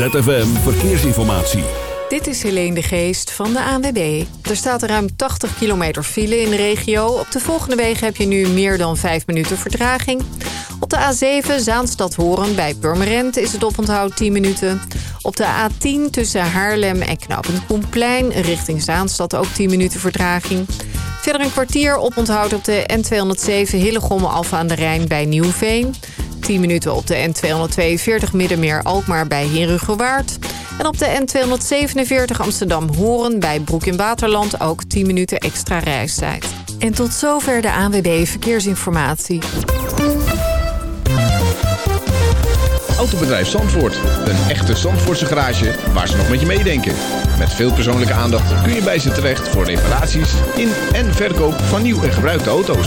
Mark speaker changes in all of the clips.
Speaker 1: ZFM Verkeersinformatie.
Speaker 2: Dit is Helene de Geest van de ANWB. Er staat ruim 80 kilometer file in de regio. Op de volgende wegen heb je nu meer dan 5 minuten vertraging. Op de A7 Zaanstad-Horen bij Purmerend is het oponthoud 10 minuten. Op de A10 tussen Haarlem en Knoppen Koenplein richting Zaanstad ook 10 minuten vertraging. Verder een kwartier oponthoud op de N207 Hillegom-Alfa aan de Rijn bij Nieuwveen. 10 minuten op de N242 Middenmeer Alkmaar bij Herugewaard. En op de N247 Amsterdam-Horen bij Broek in Waterland ook 10 minuten extra reistijd. En tot zover de ANWB Verkeersinformatie.
Speaker 3: Autobedrijf Zandvoort. Een echte Zandvoortse garage waar ze nog met je meedenken. Met veel persoonlijke aandacht kun je bij ze terecht voor reparaties in en verkoop van nieuw en gebruikte auto's.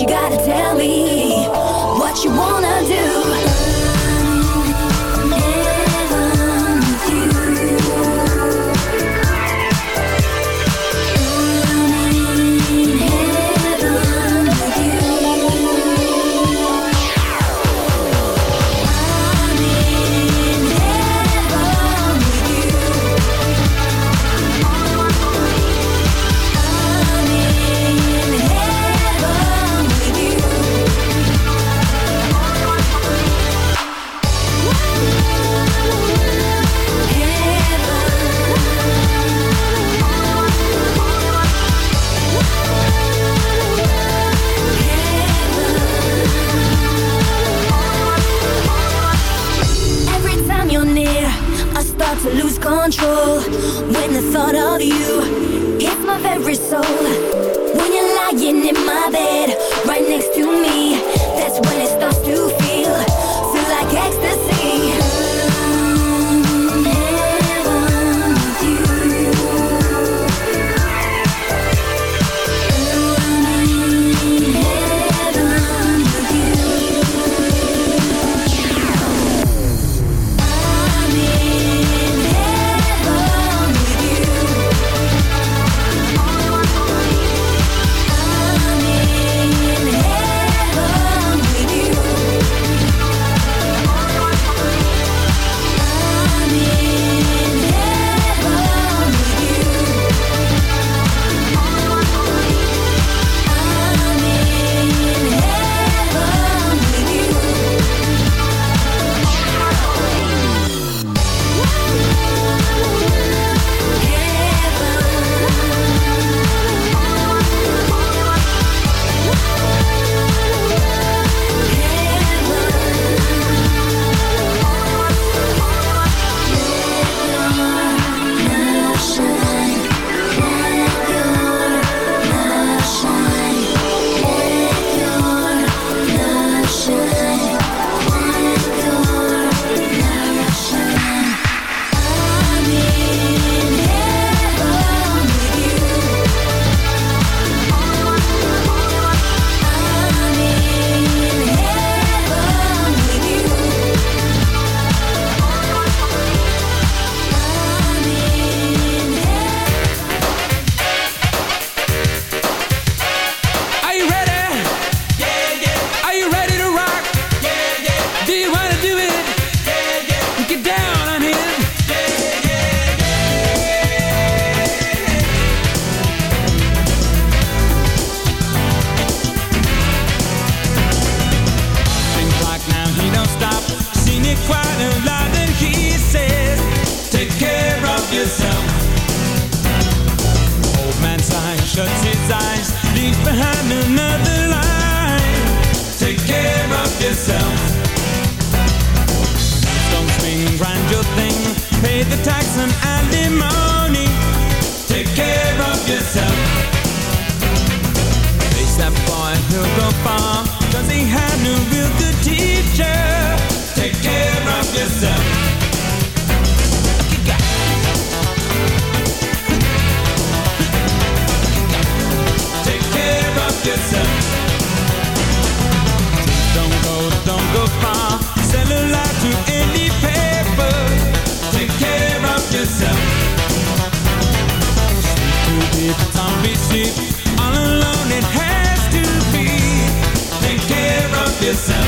Speaker 4: You gotta tell me
Speaker 5: yourself. Face that boy who'll go far, cause he had no real good teeth. yourself.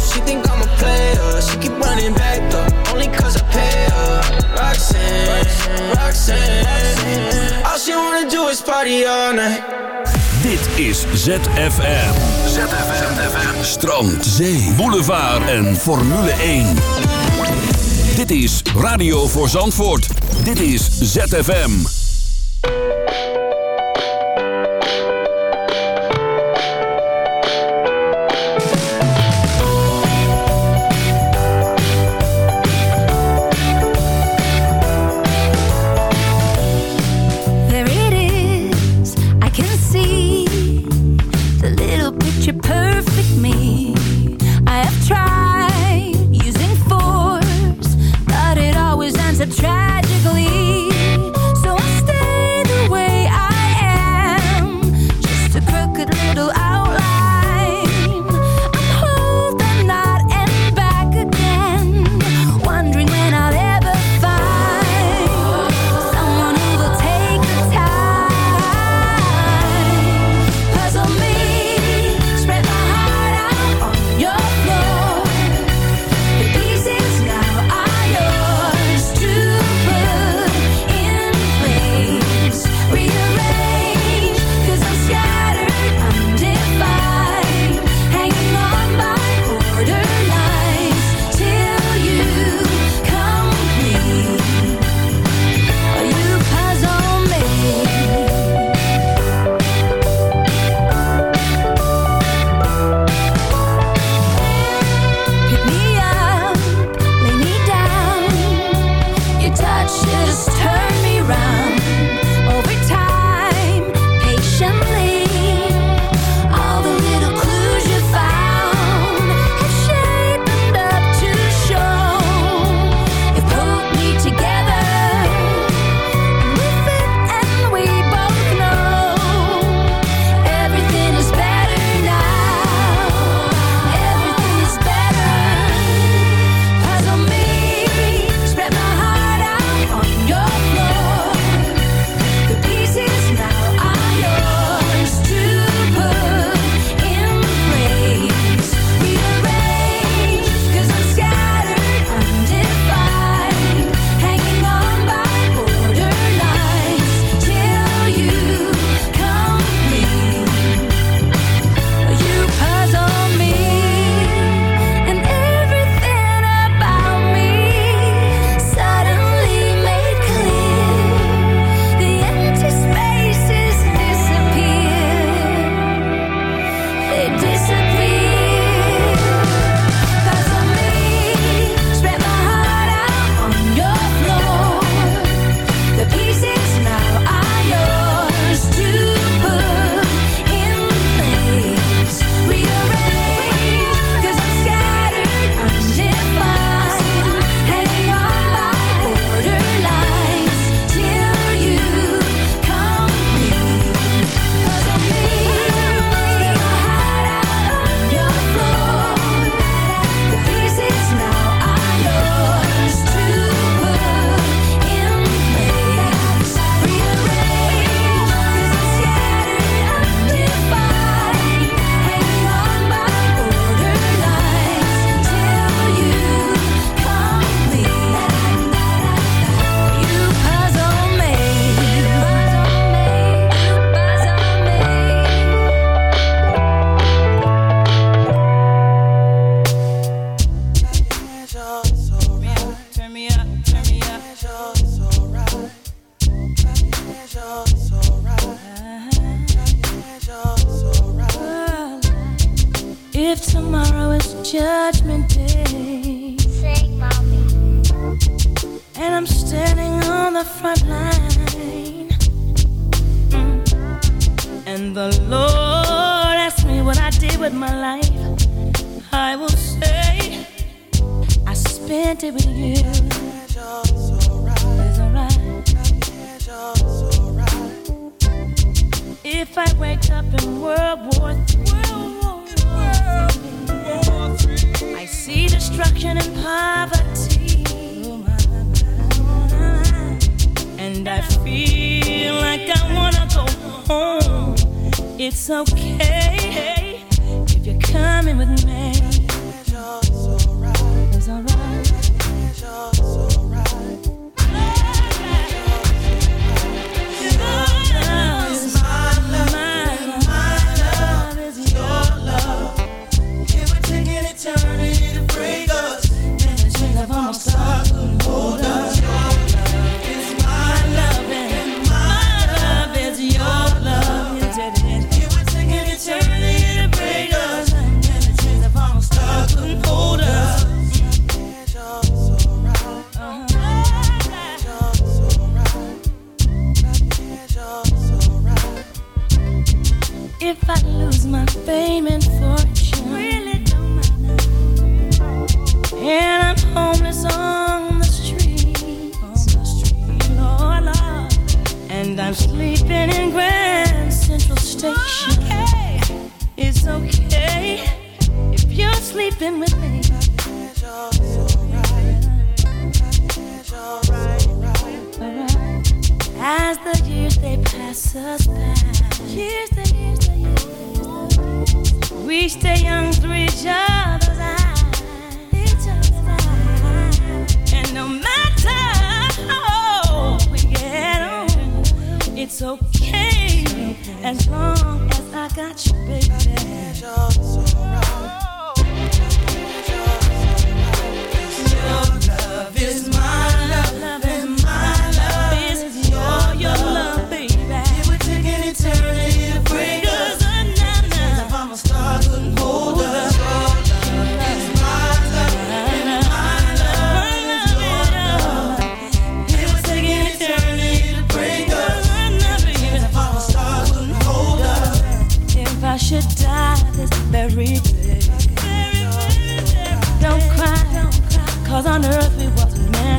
Speaker 6: Player. She keep running back though, only cause I pay her. Roxanne, Roxanne. All she wanna do is party all night.
Speaker 4: Dit is ZFM. ZFM. Strand, zee, boulevard en Formule 1. Dit is Radio voor Zandvoort. Dit is ZFM.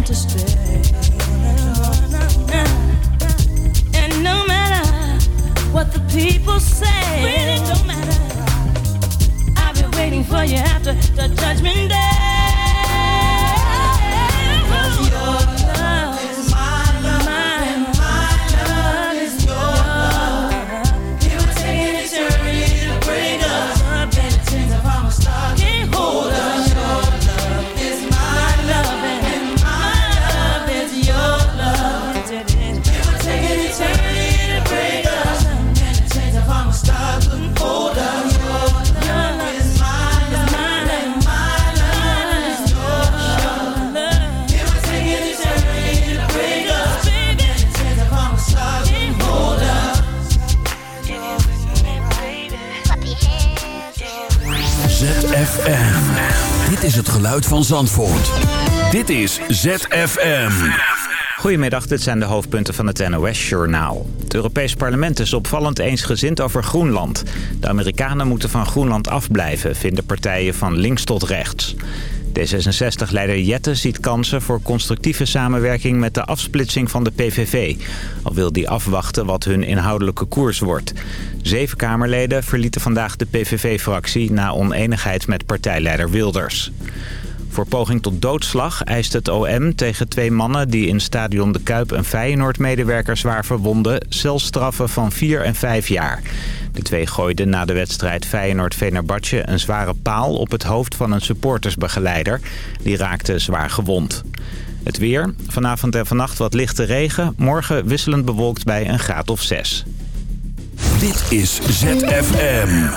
Speaker 7: to
Speaker 4: stay.
Speaker 7: van Zandvoort. Dit is ZFM.
Speaker 5: Goedemiddag, dit zijn de hoofdpunten van het NOS-journaal. Het Europees Parlement is opvallend eensgezind over Groenland. De Amerikanen moeten van Groenland afblijven, vinden partijen van links tot rechts. D66-leider Jette ziet kansen voor constructieve samenwerking met de afsplitsing van de PVV. Al wil die afwachten wat hun inhoudelijke koers wordt. Zeven Kamerleden verlieten vandaag de PVV-fractie na oneenigheid met partijleider Wilders. Voor poging tot doodslag eist het OM tegen twee mannen... die in stadion De Kuip een Feyenoord-medewerker zwaar verwonden... celstraffen van 4 en 5 jaar. De twee gooiden na de wedstrijd Feyenoord-Venerbatje... een zware paal op het hoofd van een supportersbegeleider. Die raakte zwaar gewond. Het weer. Vanavond en vannacht wat lichte regen. Morgen wisselend bewolkt bij een graad of 6.
Speaker 7: Dit is ZFM.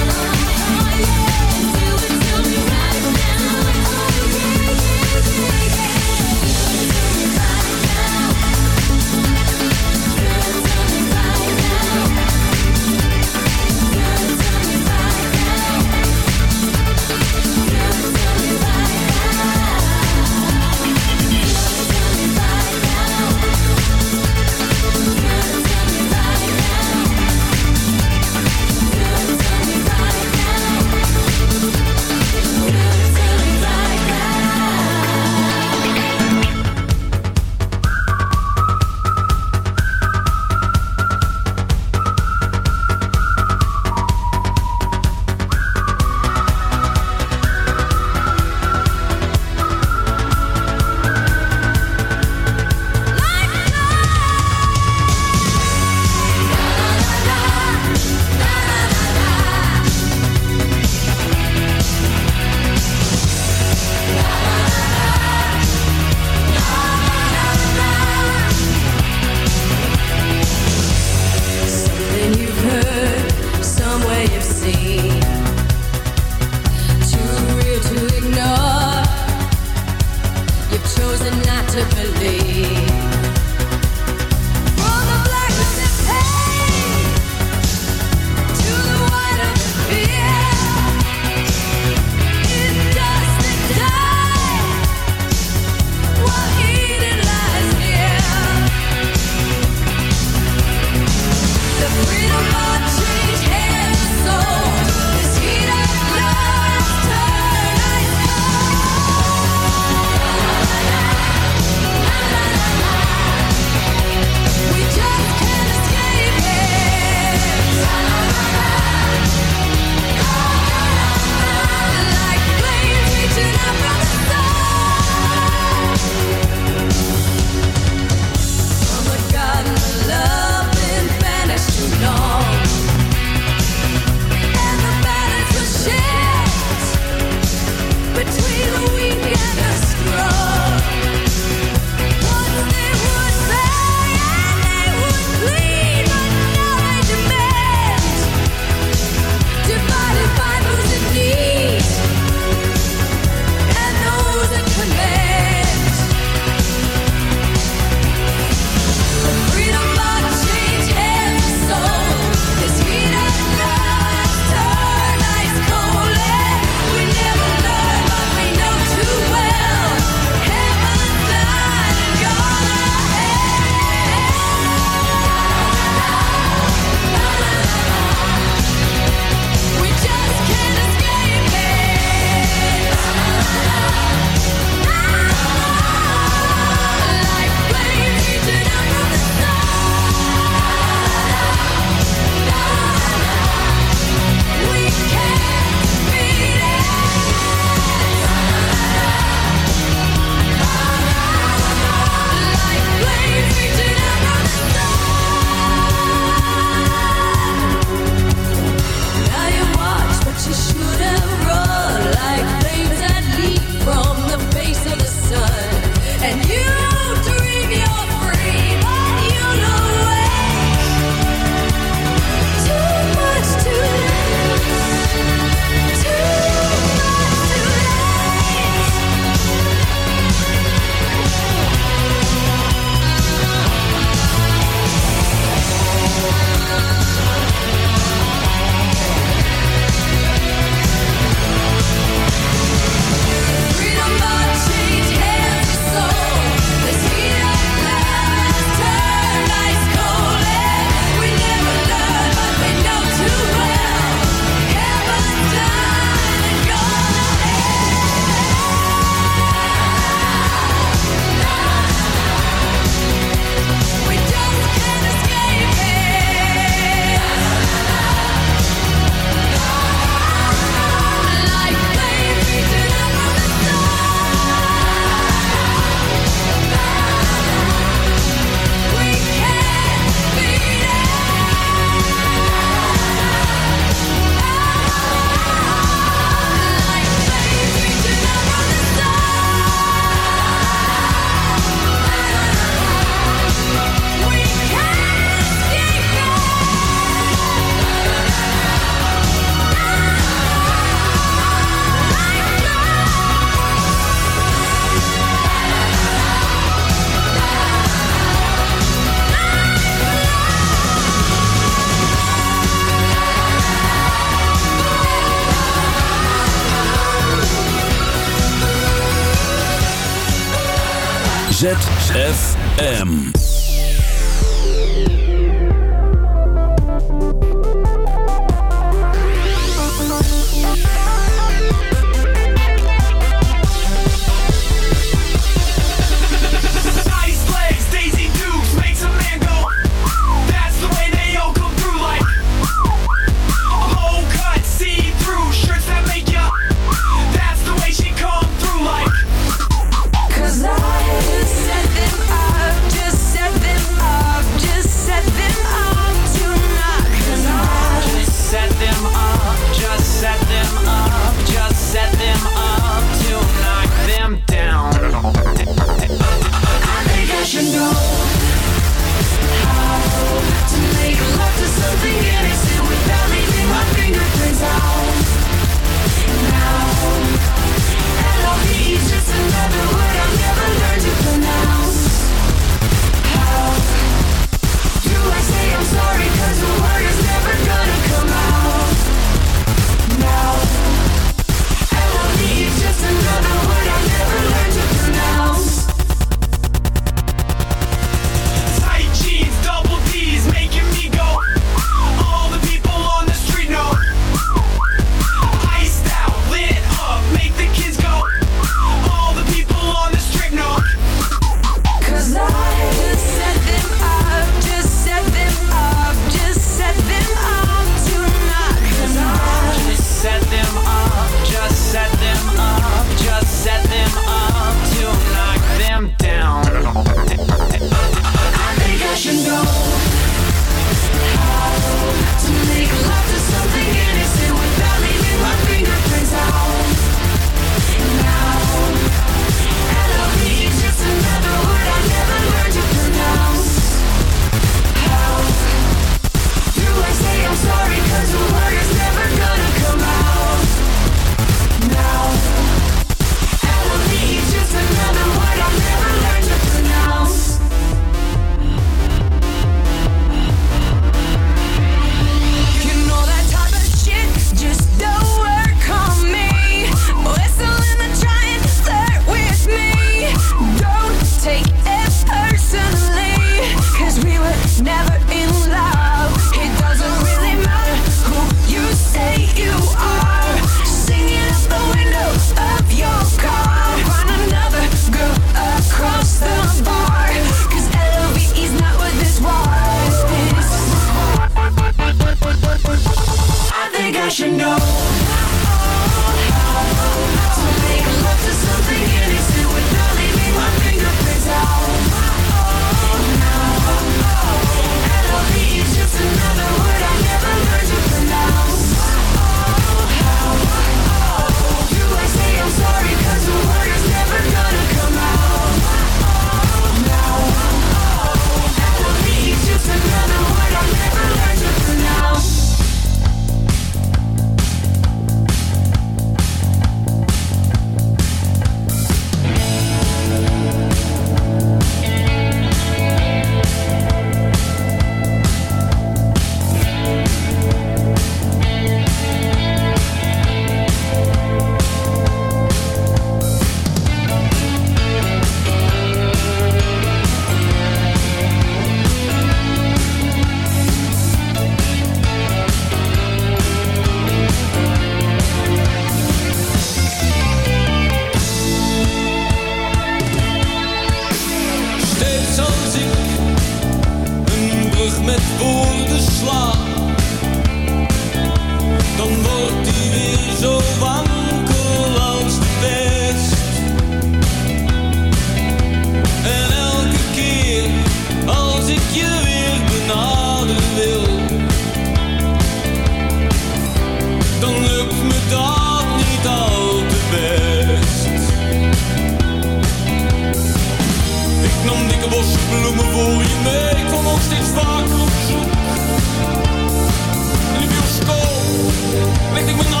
Speaker 8: Make me know.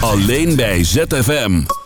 Speaker 5: Alleen
Speaker 4: bij ZFM.